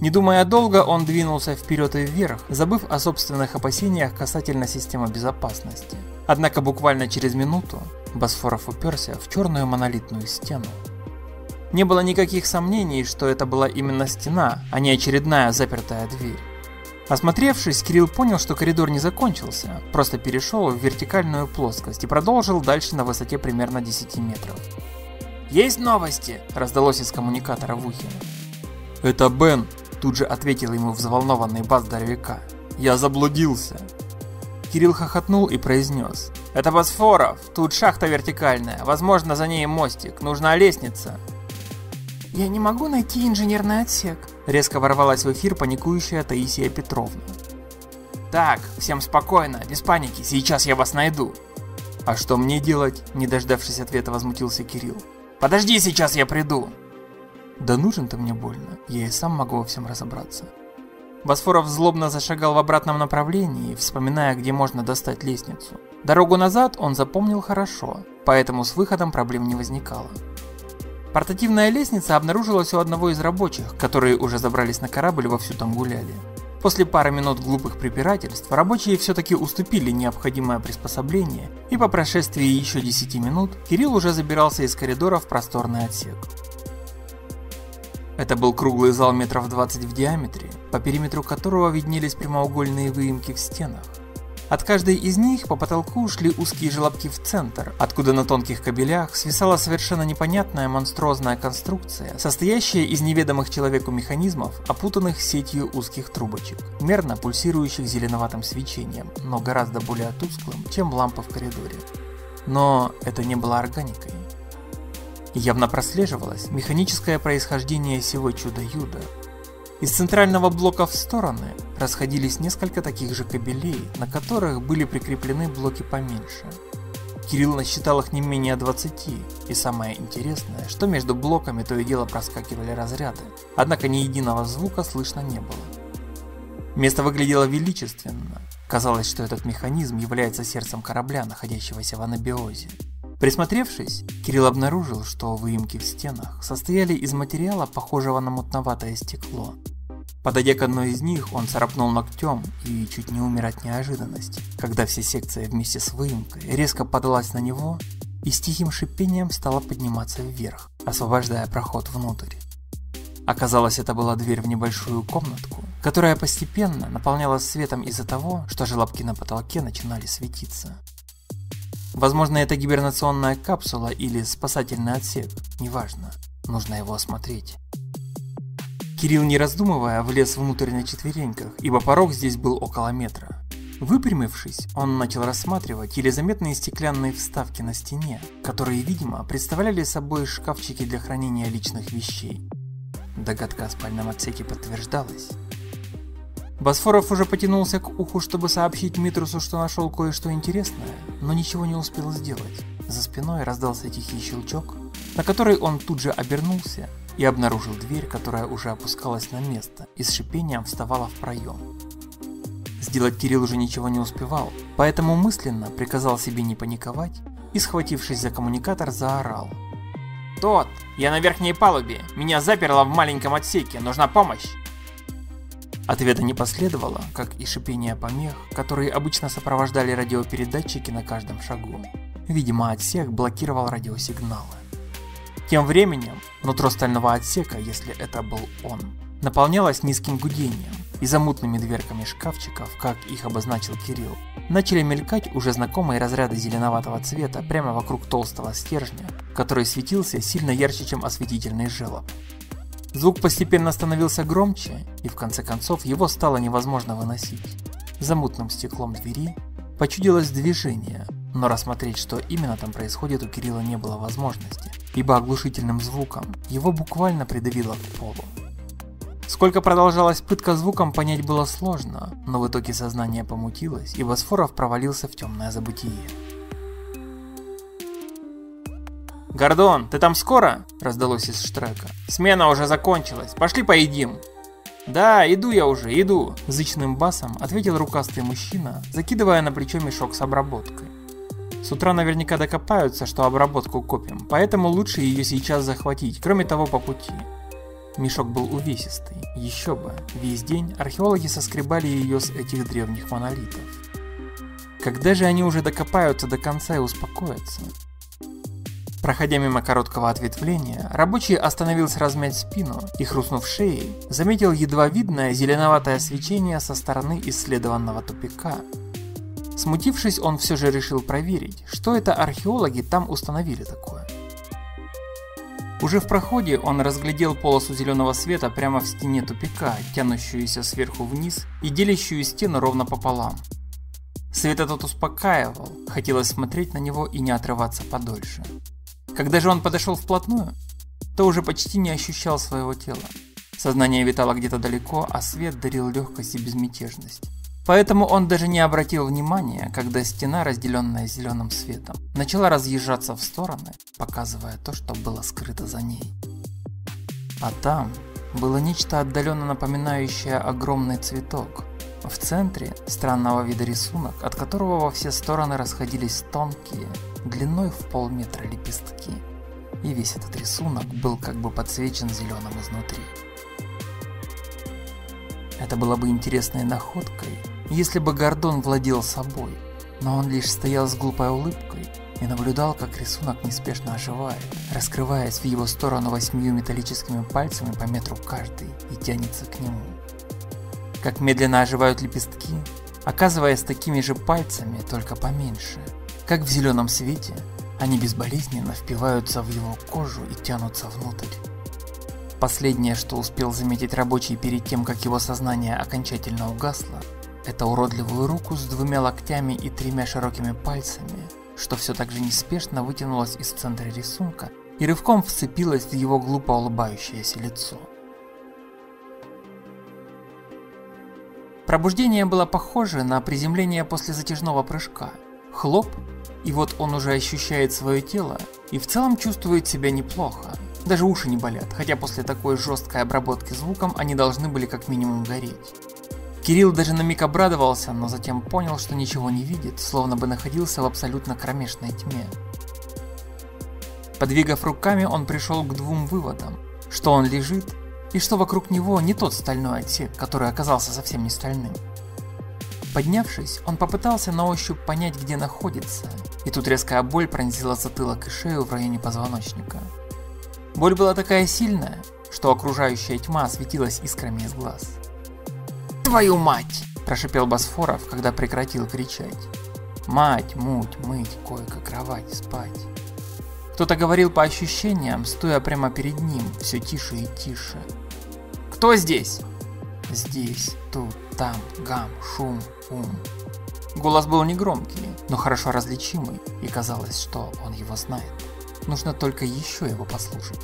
Не думая долго, он двинулся вперед и вверх, забыв о собственных опасениях касательно системы безопасности. Однако буквально через минуту Босфоров уперся в черную монолитную стену. Не было никаких сомнений, что это была именно стена, а не очередная запертая дверь. Осмотревшись, Кирилл понял, что коридор не закончился, просто перешел в вертикальную плоскость и продолжил дальше на высоте примерно 10 метров. «Есть новости!» – раздалось из коммуникатора в ухе. «Это Бен!» – тут же ответил ему взволнованный бас Дарвика. «Я заблудился!» Кирилл хохотнул и произнес. «Это Босфоров! Тут шахта вертикальная, возможно за ней мостик, нужна лестница!» «Я не могу найти инженерный отсек», — резко ворвалась в эфир паникующая Таисия Петровна. «Так, всем спокойно, без паники, сейчас я вас найду». «А что мне делать?» – не дождавшись ответа, возмутился Кирилл. «Подожди, сейчас я приду». «Да нужен ты мне больно, я и сам могу во всем разобраться». Босфоров злобно зашагал в обратном направлении, вспоминая, где можно достать лестницу. Дорогу назад он запомнил хорошо, поэтому с выходом проблем не возникало. Портативная лестница обнаружилась у одного из рабочих, которые уже забрались на корабль и вовсю там гуляли. После пары минут глупых препирательств рабочие все-таки уступили необходимое приспособление, и по прошествии еще 10 минут Кирилл уже забирался из коридора в просторный отсек. Это был круглый зал метров 20 в диаметре, по периметру которого виднелись прямоугольные выемки в стенах. От каждой из них по потолку шли узкие желобки в центр, откуда на тонких кабелях свисала совершенно непонятная монструозная конструкция, состоящая из неведомых человеку механизмов, опутанных сетью узких трубочек, мерно пульсирующих зеленоватым свечением, но гораздо более тусклым, чем лампа в коридоре. Но это не было органикой. Явно прослеживалось механическое происхождение всего чуда-юда, из центрального блока в стороны расходились несколько таких же кабелей, на которых были прикреплены блоки поменьше. Кирилл насчитал их не менее 20, и самое интересное, что между блоками то и дело проскакивали разряды, однако ни единого звука слышно не было. Место выглядело величественно, казалось, что этот механизм является сердцем корабля, находящегося в анабиозе. Присмотревшись, Кирилл обнаружил, что выемки в стенах состояли из материала, похожего на мутноватое стекло. Подойдя к одной из них, он царапнул ногтем и чуть не умер от неожиданности, когда вся секция вместе с выемкой резко подалась на него и с тихим шипением стала подниматься вверх, освобождая проход внутрь. Оказалось, это была дверь в небольшую комнатку, которая постепенно наполнялась светом из-за того, что желобки на потолке начинали светиться. Возможно, это гибернационная капсула или спасательный отсек, неважно, нужно его осмотреть. Кирилл, не раздумывая, влез внутрь на четвереньках, ибо порог здесь был около метра. Выпрямившись, он начал рассматривать еле заметные стеклянные вставки на стене, которые, видимо, представляли собой шкафчики для хранения личных вещей. Догадка о спальном отсеке подтверждалась. Босфоров уже потянулся к уху, чтобы сообщить Митрусу, что нашел кое-что интересное, но ничего не успел сделать. За спиной раздался тихий щелчок, на который он тут же обернулся и обнаружил дверь, которая уже опускалась на место и с шипением вставала в проем. Сделать Кирилл уже ничего не успевал, поэтому мысленно приказал себе не паниковать и, схватившись за коммуникатор, заорал. «Тот! Я на верхней палубе! Меня заперло в маленьком отсеке! Нужна помощь!» Ответа не последовало, как и шипение помех, которые обычно сопровождали радиопередатчики на каждом шагу. Видимо, отсек блокировал радиосигналы. Тем временем, нутро стального отсека, если это был он, наполнялось низким гудением, и за мутными дверками шкафчиков, как их обозначил Кирилл, начали мелькать уже знакомые разряды зеленоватого цвета прямо вокруг толстого стержня, который светился сильно ярче, чем осветительный желоб. Звук постепенно становился громче, и в конце концов его стало невозможно выносить. За мутным стеклом двери почудилось движение, но рассмотреть, что именно там происходит, у Кирилла не было возможности, ибо оглушительным звуком его буквально придавило к полу. Сколько продолжалась пытка звуком, понять было сложно, но в итоге сознание помутилось, и Босфоров провалился в темное забытие. «Гордон, ты там скоро?» – раздалось из штрека. «Смена уже закончилась, пошли поедим!» «Да, иду я уже, иду!» – зычным басом ответил рукастый мужчина, закидывая на плечо мешок с обработкой. С утра наверняка докопаются, что обработку копим, поэтому лучше ее сейчас захватить, кроме того по пути. Мешок был увесистый, еще бы, весь день археологи соскребали ее с этих древних монолитов. Когда же они уже докопаются до конца и успокоятся? Проходя мимо короткого ответвления, рабочий остановился размять спину и, хрустнув шеей, заметил едва видное зеленоватое свечение со стороны исследованного тупика. Смутившись, он все же решил проверить, что это археологи там установили такое. Уже в проходе он разглядел полосу зеленого света прямо в стене тупика, тянущуюся сверху вниз и делящую стену ровно пополам. Свет этот успокаивал, хотелось смотреть на него и не отрываться подольше. Когда же он подошел вплотную, то уже почти не ощущал своего тела. Сознание витало где-то далеко, а свет дарил легкость и безмятежность. Поэтому он даже не обратил внимания, когда стена, разделенная зеленым светом, начала разъезжаться в стороны, показывая то, что было скрыто за ней. А там было нечто отдаленно напоминающее огромный цветок. В центре странного вида рисунок, от которого во все стороны расходились тонкие, длиной в полметра лепестки. И весь этот рисунок был как бы подсвечен зеленым изнутри. Это было бы интересной находкой, если бы Гордон владел собой, но он лишь стоял с глупой улыбкой и наблюдал, как рисунок неспешно оживает, раскрываясь в его сторону восьмью металлическими пальцами по метру каждый и тянется к нему. Как медленно оживают лепестки, оказываясь такими же пальцами, только поменьше. Как в зеленом свете, они безболезненно впиваются в его кожу и тянутся внутрь. Последнее, что успел заметить рабочий перед тем, как его сознание окончательно угасло, это уродливую руку с двумя локтями и тремя широкими пальцами, что все так же неспешно вытянулось из центра рисунка и рывком вцепилось в его глупо улыбающееся лицо. Пробуждение было похоже на приземление после затяжного прыжка. Хлоп, и вот он уже ощущает свое тело и в целом чувствует себя неплохо. Даже уши не болят, хотя после такой жесткой обработки звуком они должны были как минимум гореть. Кирилл даже на миг обрадовался, но затем понял, что ничего не видит, словно бы находился в абсолютно кромешной тьме. Подвигав руками, он пришел к двум выводам, что он лежит и что вокруг него не тот стальной отсек, который оказался совсем не стальным. Поднявшись, он попытался на ощупь понять, где находится, и тут резкая боль пронзила затылок и шею в районе позвоночника. Боль была такая сильная, что окружающая тьма осветилась искрами из глаз. «Твою мать!» – прошипел Босфоров, когда прекратил кричать. Мать, муть, мыть, койка, кровать, спать. Кто-то говорил по ощущениям, стоя прямо перед ним, все тише и тише. «Кто здесь?» «Здесь, тут, там, гам, шум, ум». Голос был негромкий, но хорошо различимый, и казалось, что он его знает. Нужно только еще его послушать.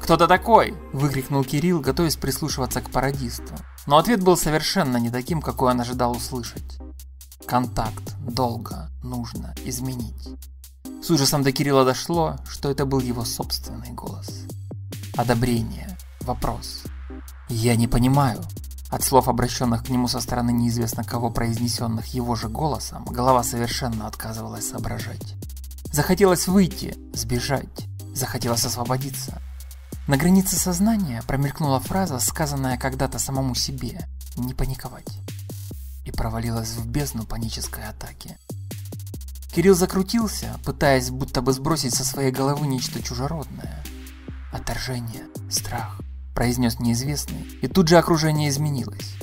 «Кто-то такой!» – выкрикнул Кирилл, готовясь прислушиваться к пародисту. Но ответ был совершенно не таким, какой он ожидал услышать. Контакт. Долго. Нужно. Изменить. С ужасом до Кирилла дошло, что это был его собственный голос. Одобрение. Вопрос. «Я не понимаю». От слов, обращенных к нему со стороны неизвестно кого произнесенных его же голосом, голова совершенно отказывалась соображать. Захотелось выйти, сбежать, захотелось освободиться. На границе сознания промелькнула фраза, сказанная когда-то самому себе «не паниковать» и провалилась в бездну панической атаки. Кирилл закрутился, пытаясь будто бы сбросить со своей головы нечто чужеродное. «Отторжение, страх», – произнес неизвестный, и тут же окружение изменилось.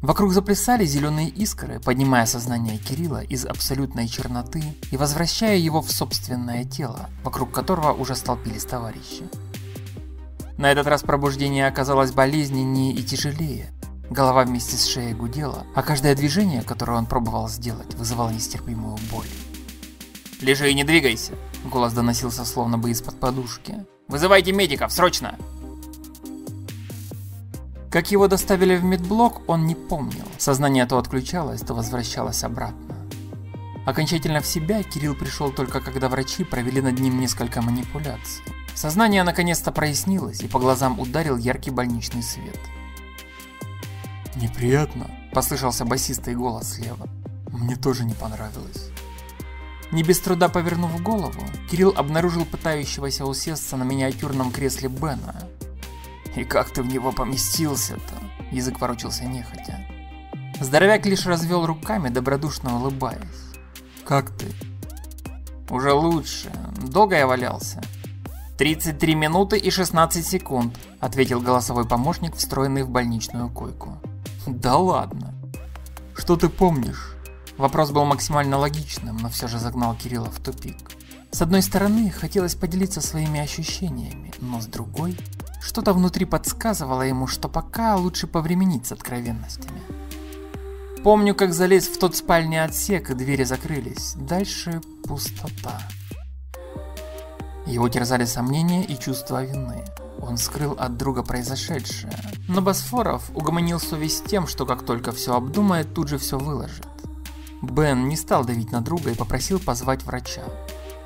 Вокруг заплясали зеленые искры, поднимая сознание Кирилла из абсолютной черноты и возвращая его в собственное тело, вокруг которого уже столпились товарищи. На этот раз пробуждение оказалось болезненнее и тяжелее. Голова вместе с шеей гудела, а каждое движение, которое он пробовал сделать, вызывало нестерпимую боль. «Лежи и не двигайся!» Голос доносился словно бы из-под подушки. «Вызывайте медиков, срочно!» Как его доставили в медблок, он не помнил. Сознание то отключалось, то возвращалось обратно. Окончательно в себя Кирилл пришел только когда врачи провели над ним несколько манипуляций. Сознание наконец-то прояснилось, и по глазам ударил яркий больничный свет. «Неприятно», – послышался басистый голос слева. «Мне тоже не понравилось». Не без труда повернув голову, Кирилл обнаружил пытающегося усесться на миниатюрном кресле Бена. И как ты в него поместился-то? Язык ворочался нехотя. Здоровяк лишь развел руками, добродушно улыбаясь. Как ты? Уже лучше. Долго я валялся? 33 минуты и 16 секунд, ответил голосовой помощник, встроенный в больничную койку. Да ладно. Что ты помнишь? Вопрос был максимально логичным, но все же загнал Кирилла в тупик. С одной стороны, хотелось поделиться своими ощущениями, но с другой, что-то внутри подсказывало ему, что пока лучше повременить с откровенностями. Помню, как залез в тот спальный отсек, и двери закрылись. Дальше пустота. Его терзали сомнения и чувство вины. Он скрыл от друга произошедшее. Но Босфоров угомонил совесть тем, что как только все обдумает, тут же все выложит. Бен не стал давить на друга и попросил позвать врача.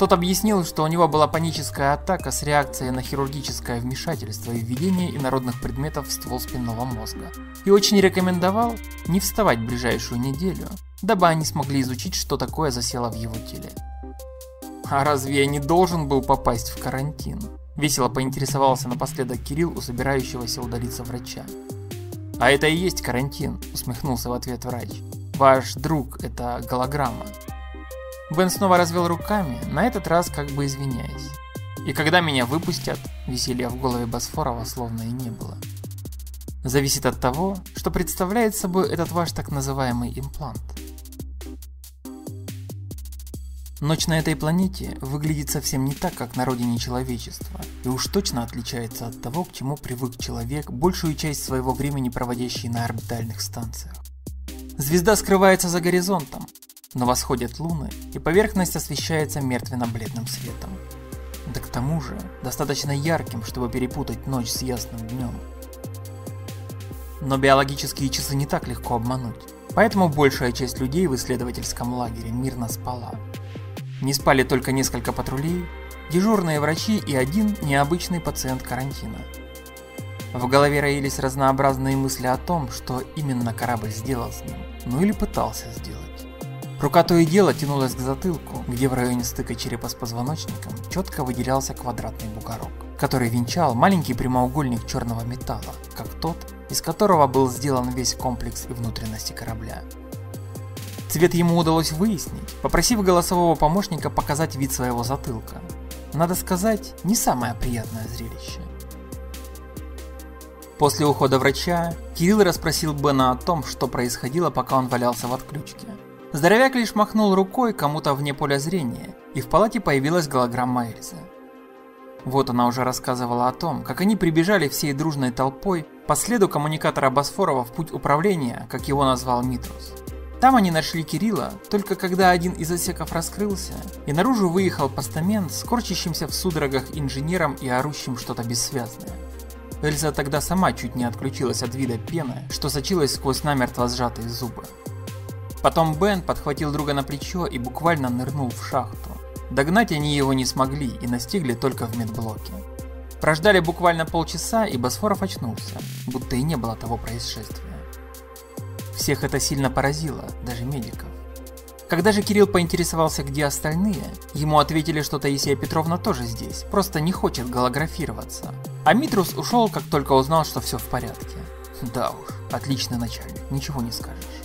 Тот объяснил, что у него была паническая атака с реакцией на хирургическое вмешательство и введение инородных предметов в ствол спинного мозга. И очень рекомендовал не вставать в ближайшую неделю, дабы они смогли изучить, что такое засело в его теле. «А разве я не должен был попасть в карантин?» Весело поинтересовался напоследок Кирилл у собирающегося удалиться врача. «А это и есть карантин», усмехнулся в ответ врач. «Ваш друг – это голограмма». Бен снова развел руками, на этот раз как бы извиняясь. «И когда меня выпустят?» Веселья в голове Босфорова словно и не было. «Зависит от того, что представляет собой этот ваш так называемый имплант». Ночь на этой планете выглядит совсем не так, как на родине человечества, и уж точно отличается от того, к чему привык человек, большую часть своего времени проводящий на орбитальных станциях. Звезда скрывается за горизонтом, но восходят луны, и поверхность освещается мертвенно-бледным светом. Да к тому же, достаточно ярким, чтобы перепутать ночь с ясным днем. Но биологические часы не так легко обмануть, поэтому большая часть людей в исследовательском лагере мирно спала. Не спали только несколько патрулей, дежурные врачи и один необычный пациент карантина. В голове роились разнообразные мысли о том, что именно корабль сделал с ним, ну или пытался сделать. Рука то и дело тянулась к затылку, где в районе стыка черепа с позвоночником четко выделялся квадратный бугорок, который венчал маленький прямоугольник черного металла, как тот, из которого был сделан весь комплекс и внутренности корабля. Цвет ему удалось выяснить, попросив голосового помощника показать вид своего затылка. Надо сказать, не самое приятное зрелище. После ухода врача, Кирилл расспросил Бена о том, что происходило, пока он валялся в отключке. Здоровяк лишь махнул рукой кому-то вне поля зрения, и в палате появилась голограмма Эльзы. Вот она уже рассказывала о том, как они прибежали всей дружной толпой по следу коммуникатора Босфорова в путь управления, как его назвал Митрус. Там они нашли Кирилла, только когда один из отсеков раскрылся, и наружу выехал постамент с корчащимся в судорогах инженером и орущим что-то бессвязное. Эльза тогда сама чуть не отключилась от вида пены, что сочилась сквозь намертво сжатые зубы. Потом Бен подхватил друга на плечо и буквально нырнул в шахту. Догнать они его не смогли и настигли только в медблоке. Прождали буквально полчаса, и Босфоров очнулся, будто и не было того происшествия. Всех это сильно поразило, даже медиков. Когда же Кирилл поинтересовался, где остальные, ему ответили, что Таисия Петровна тоже здесь, просто не хочет голографироваться. А Митрус ушел, как только узнал, что все в порядке. Да уж, отличный начальник, ничего не скажешь.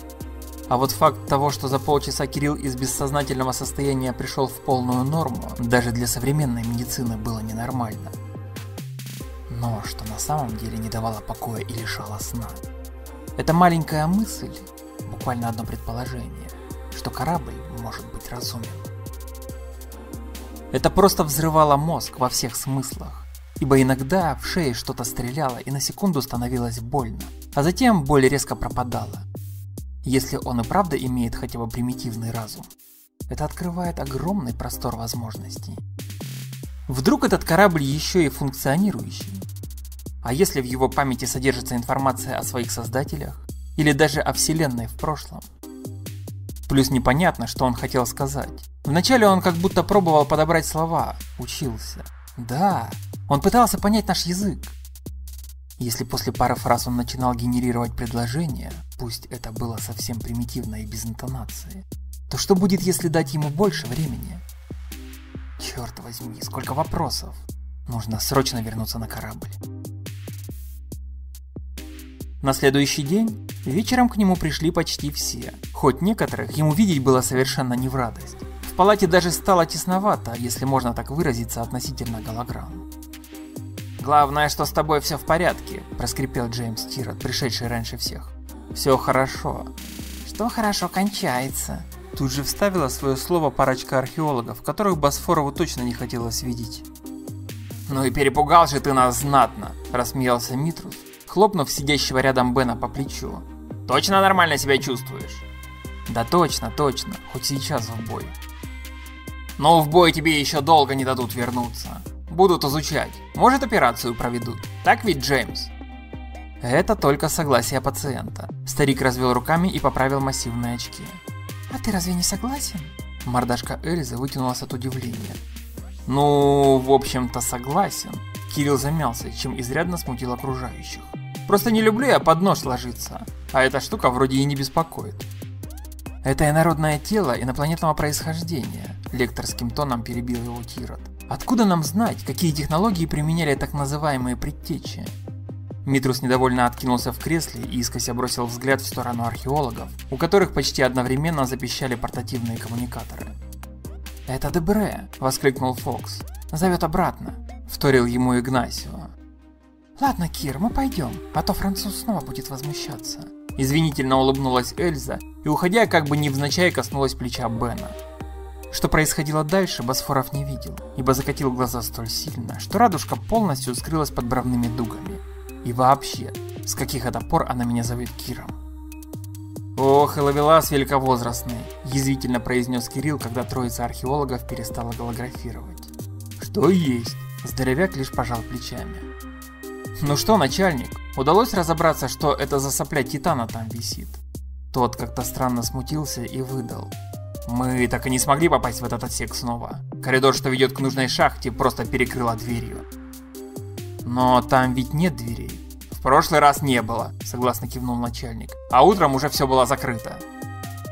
А вот факт того, что за полчаса Кирилл из бессознательного состояния пришел в полную норму, даже для современной медицины было ненормально. Но что на самом деле не давало покоя и лишало сна. Это маленькая мысль, буквально одно предположение, что корабль может быть разумен. Это просто взрывало мозг во всех смыслах, ибо иногда в шее что-то стреляло и на секунду становилось больно, а затем боль резко пропадала. Если он и правда имеет хотя бы примитивный разум, это открывает огромный простор возможностей. Вдруг этот корабль еще и функционирующий? А если в его памяти содержится информация о своих создателях? Или даже о Вселенной в прошлом? Плюс непонятно, что он хотел сказать. Вначале он как будто пробовал подобрать слова, учился. Да, он пытался понять наш язык. Если после пары фраз он начинал генерировать предложения, пусть это было совсем примитивно и без интонации, то что будет, если дать ему больше времени? Черт возьми, сколько вопросов. Нужно срочно вернуться на корабль. На следующий день вечером к нему пришли почти все, хоть некоторых ему видеть было совершенно не в радость. В палате даже стало тесновато, если можно так выразиться относительно голограмм. «Главное, что с тобой все в порядке», – проскрипел Джеймс Тирот, пришедший раньше всех. «Все хорошо». «Что хорошо кончается?» Тут же вставила свое слово парочка археологов, которых Босфорову точно не хотелось видеть. «Ну и перепугал же ты нас знатно», – рассмеялся Митрус, хлопнув сидящего рядом Бена по плечу. «Точно нормально себя чувствуешь?» «Да точно, точно, хоть сейчас в бой». «Но в бой тебе еще долго не дадут вернуться. Будут изучать, может операцию проведут. Так ведь, Джеймс?» Это только согласие пациента. Старик развел руками и поправил массивные очки. «А ты разве не согласен?» Мордашка Эльзы вытянулась от удивления. «Ну, в общем-то, согласен». Кирилл замялся, чем изрядно смутил окружающих. Просто не люблю я под нож ложиться, а эта штука вроде и не беспокоит. Это инородное тело инопланетного происхождения, лекторским тоном перебил его Тирот. Откуда нам знать, какие технологии применяли так называемые предтечи? Митрус недовольно откинулся в кресле и искося бросил взгляд в сторону археологов, у которых почти одновременно запищали портативные коммуникаторы. «Это Дебре!» – воскликнул Фокс. «Зовет обратно!» – вторил ему Игнасио. «Ладно, Кир, мы пойдем, а то француз снова будет возмущаться». Извинительно улыбнулась Эльза и, уходя, как бы невзначай коснулась плеча Бена. Что происходило дальше, Босфоров не видел, ибо закатил глаза столь сильно, что радужка полностью скрылась под бровными дугами. И вообще, с каких это пор она меня зовет Киром? «Ох, и ловелас великовозрастный», – язвительно произнес Кирилл, когда троица археологов перестала голографировать. «Что есть?» – здоровяк лишь пожал плечами. «Ну что, начальник, удалось разобраться, что это за сопля Титана там висит?» Тот как-то странно смутился и выдал. «Мы так и не смогли попасть в этот отсек снова. Коридор, что ведет к нужной шахте, просто перекрыла дверью». «Но там ведь нет дверей». «В прошлый раз не было», — согласно кивнул начальник. «А утром уже все было закрыто».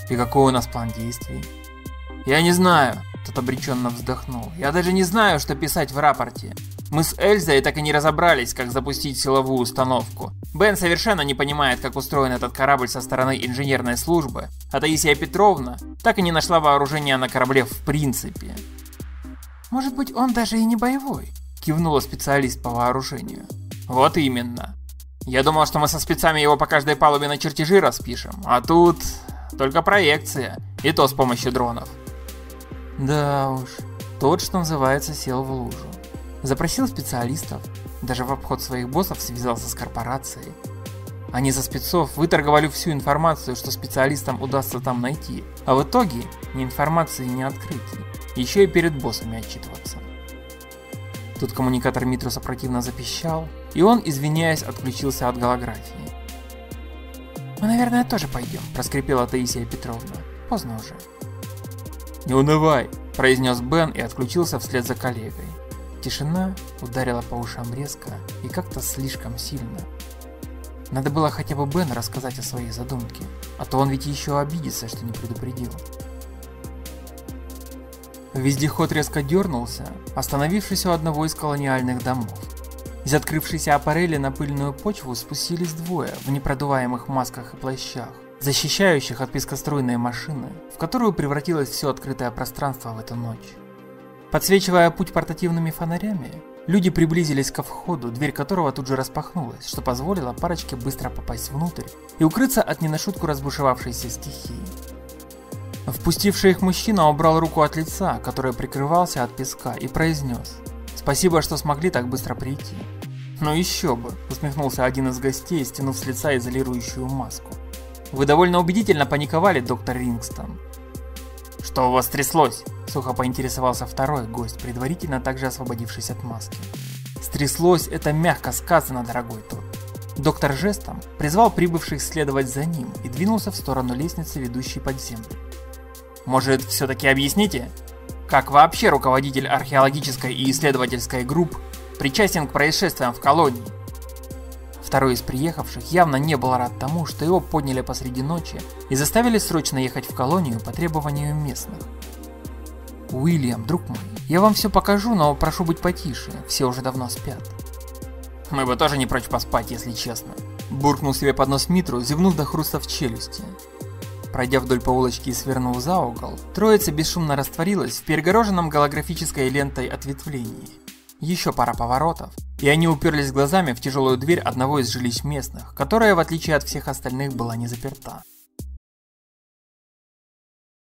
«И какой у нас план действий?» «Я не знаю», — тот обреченно вздохнул. «Я даже не знаю, что писать в рапорте. Мы с Эльзой так и не разобрались, как запустить силовую установку. Бен совершенно не понимает, как устроен этот корабль со стороны инженерной службы, а Таисия Петровна так и не нашла вооружения на корабле в принципе. «Может быть, он даже и не боевой?» – кивнула специалист по вооружению. «Вот именно. Я думал, что мы со спецами его по каждой палубе на чертежи распишем, а тут только проекция, и то с помощью дронов». Да уж, тот, что называется, сел в лужу. Запросил специалистов, даже в обход своих боссов связался с корпорацией. Они за спецов выторговали всю информацию, что специалистам удастся там найти, а в итоге ни информации, ни открытий, еще и перед боссами отчитываться. Тут коммуникатор Митруса противно запищал, и он, извиняясь, отключился от голографии. «Мы, наверное, тоже пойдем», – проскрипела Таисия Петровна. «Поздно уже». «Не унывай», – произнес Бен и отключился вслед за коллегой. Тишина ударила по ушам резко и как-то слишком сильно. Надо было хотя бы Бен рассказать о своей задумке, а то он ведь еще обидится, что не предупредил. Вездеход резко дернулся, остановившись у одного из колониальных домов. Из открывшейся аппарели на пыльную почву спустились двое в непродуваемых масках и плащах, защищающих от пескоструйной машины, в которую превратилось все открытое пространство в эту ночь. Подсвечивая путь портативными фонарями, люди приблизились ко входу, дверь которого тут же распахнулась, что позволило парочке быстро попасть внутрь и укрыться от не на шутку разбушевавшейся стихии. Впустивший их мужчина убрал руку от лица, которое прикрывался от песка, и произнес «Спасибо, что смогли так быстро прийти». «Ну еще бы», усмехнулся один из гостей, стянув с лица изолирующую маску. «Вы довольно убедительно паниковали, доктор Рингстон. «Что у вас тряслось?» – сухо поинтересовался второй гость, предварительно также освободившись от маски. «Стряслось – это мягко сказано, дорогой тот». Доктор жестом призвал прибывших следовать за ним и двинулся в сторону лестницы, ведущей под землю. «Может, все-таки объясните, как вообще руководитель археологической и исследовательской групп причастен к происшествиям в колонии?» Второй из приехавших явно не был рад тому, что его подняли посреди ночи и заставили срочно ехать в колонию по требованию местных. «Уильям, друг мой, я вам все покажу, но прошу быть потише, все уже давно спят». «Мы бы тоже не прочь поспать, если честно», Буркнул себе под нос Митру, зевнув до хруста в челюсти. Пройдя вдоль по улочке и свернув за угол, троица бесшумно растворилась в перегороженном голографической лентой ответвлении. Еще пара поворотов, и они уперлись глазами в тяжелую дверь одного из жилищ местных, которая, в отличие от всех остальных, была не заперта.